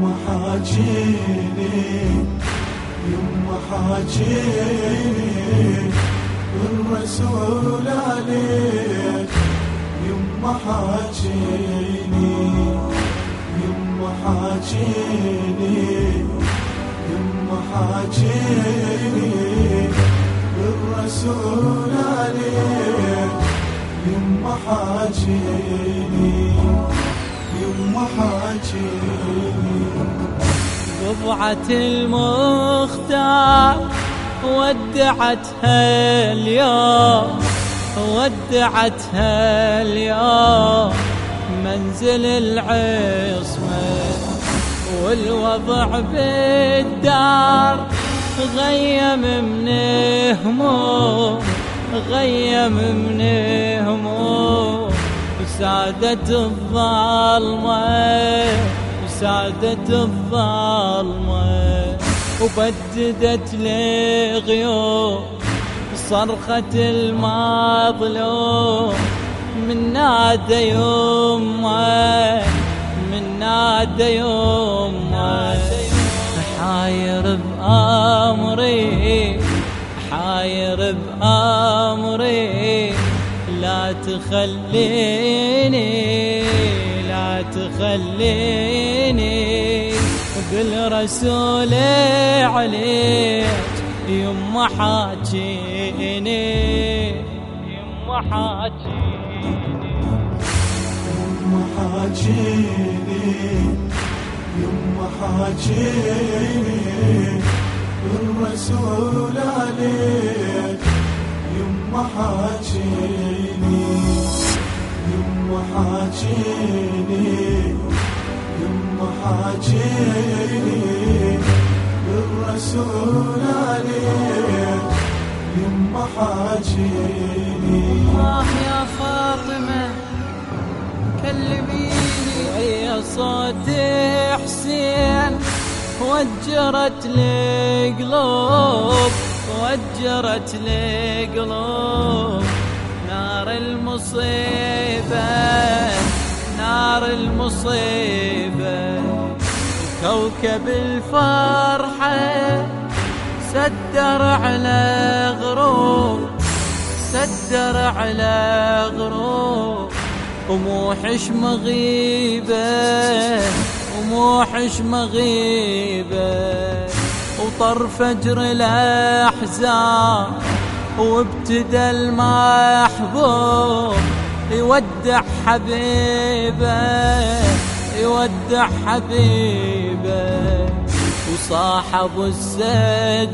يما حاجيني يما حاجيني. الرسول عليك يما حاجيني يما حاجيني يما حاجيني. الرسول عليك يما حاجيني. يما حاجيني بضعة المختار ودعتها اليوم ودعتها اليوم. منزل العصمة والوضع بالدار غيم من هموم غيم من وسادت الظلمة وسادت الظلمة وبددت لي غيوم صرخة المظلوم من نادى يمه من نادى يمه حاير بأمري حاير بأمري. تخليني لا تخليني. بالرسول عليك يما حاجيني يما حاجيني. يما حاجيني يما حاجيني. الرسول عليك يما حاجيني. يما حاجيني يما حاجيني. الرسول عليك يما حاجيني. آه يا فاطمة كلميني. ويا صوت حسين وجرت لي قلوب وجرت لي قلوب. نار المصيبة نار المصيبة. كوكب الفرحة سدر على غروب سدر على غروب. وموحش مغيبة وموحش مغيبة. وطر فجر الأحزان وابتدى المحبوب يودع حبيبه يودع حبيبه. وصاحب السجاد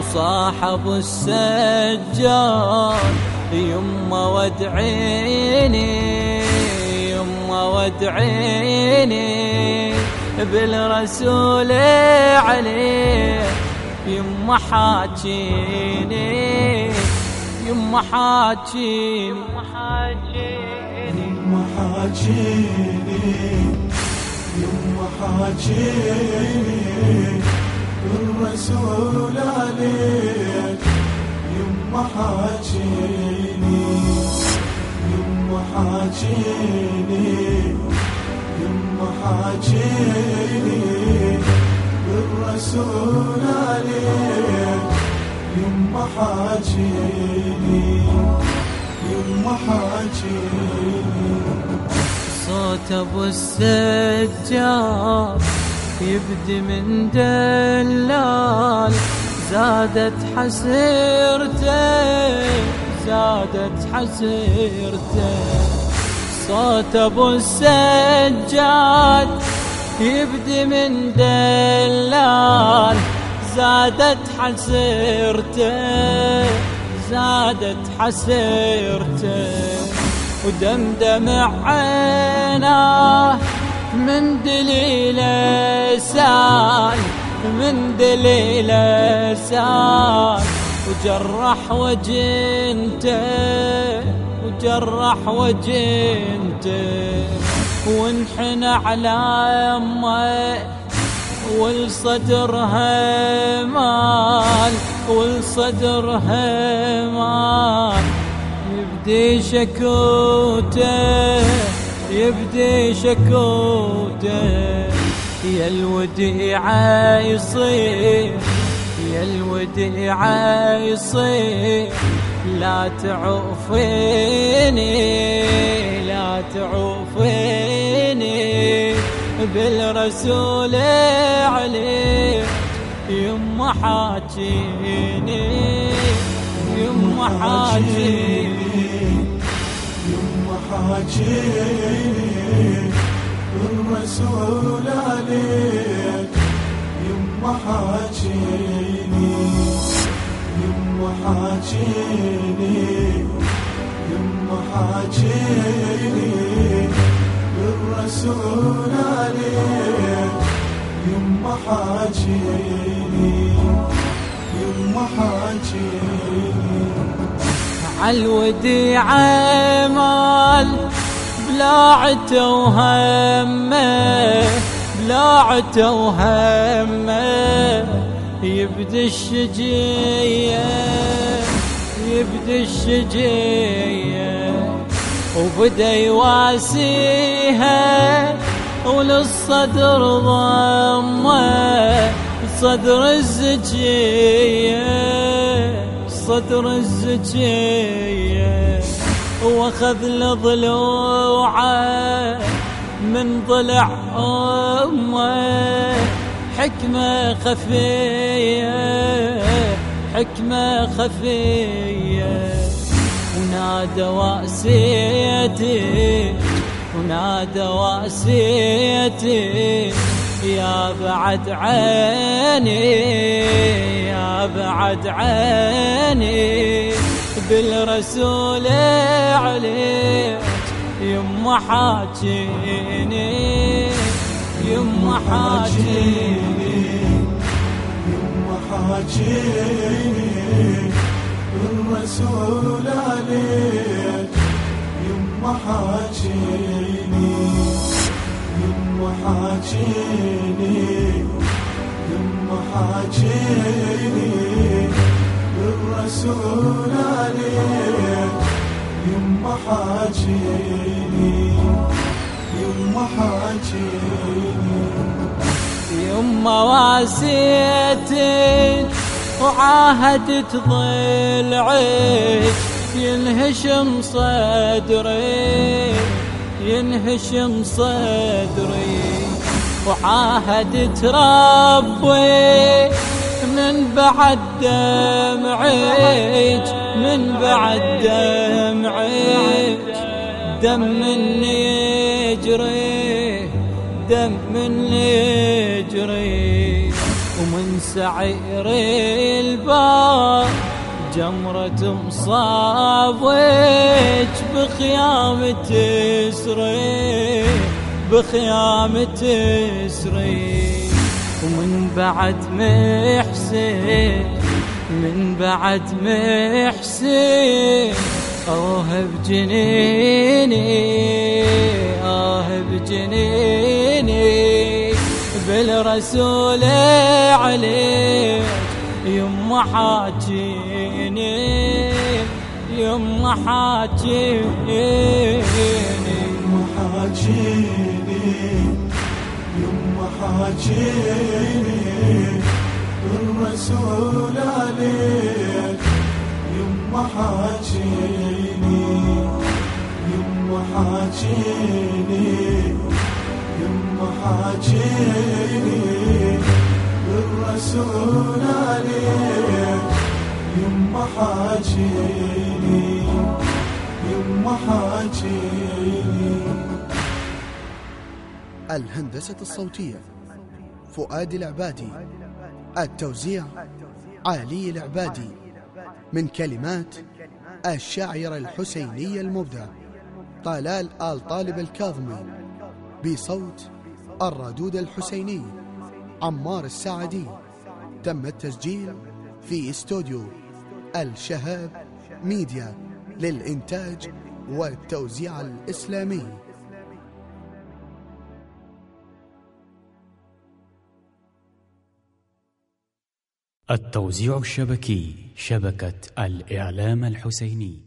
وصاحب السجاد. يما ودعيني يما ودعيني بالرسول عليه يما حاجيني يما حاجيني. يما حاجيني. يما حاجيني يما حاجيني. الرسول عليك يما حاجيني يما حاجيني يما حاجيني. الرسول عليك يما حاجيني يما حاجيني صوت أبو السجاد يبدي من دلال. زادت حسيرته زادت حسيرته. صوت أبو السجاد يبدي من دلال زادت حسيرته زادت حسيرته ودمدم عيناه من دليل سال من دليل سال وجرح وجنته وجرح وجنته. وانحنى على يمه والصدر همان والصدر همان يبدي شكوته يبدي شكوته. يا الوديعة يصير يا الوديعة يصير لا تعوفيني لا تعوفيني. بالرسول عليك يما حاجيني يما حاجيني. يما حاجيني الرسول عليك يما حاجيني يما حاجيني يما حاجيني. الرسول عليك يما حاجيني يما حاجيني. عالوديعة مال بلاعته وهمة بلاعته وهمة يبدي الشجية يبدي الشجية. وبدا يواسيها وللصدر ضمة صدر الزكية صدر الزكية وأخذ له ضلوعه من ضلع أمه حكمة خفية حكمة خفية. ونادى وأسيتي ونادى وأسيتي يا بعد عيني يا بعد عيني بالرسول عليك يما حاجيني يما حاجيني يما حاجيني الرسول عليك حاجيني يما حاجيني الرسول عليك يما حاجيني يما حاجيني. يما واسيتك وعاهدت ضلعك ينهشم صدري ينهشم صدري. وعاهدت ربي من بعد دمعك من بعد دمعك. دم مني يجري دم مني يجري. ومن سعير الباب جمرة مصابك بخيام تسري. بخيام تسري ومن بعد محسن من بعد محسن. آه بجنيني آه بجنيني. بالرسول عليك يما حاجيني يما حاجيني. حاجيني يما حاجيني. الرسول عليك يما حاجيني يما حاجيني يما حاجيني. الرسول عليك يما حاجيني. يما الهندسة الصوتية فؤاد العبادي. التوزيع علي العبادي. من كلمات الشاعر الحسيني المبدع طلال آل طالب الكاظمي. بصوت الردود الحسيني عمار السعدي تم التسجيل في استوديو الشهاب ميديا. للإنتاج والتوزيع الإسلامي. التوزيع الشبكي شبكة الإعلام الحسيني.